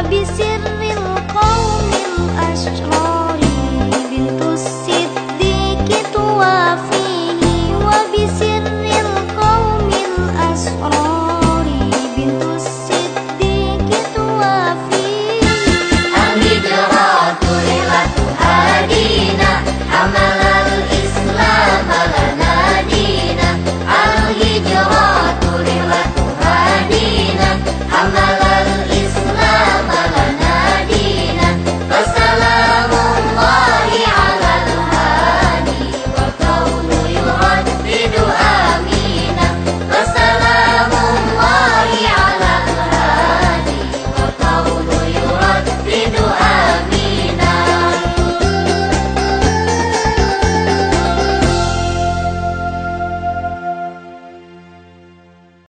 habis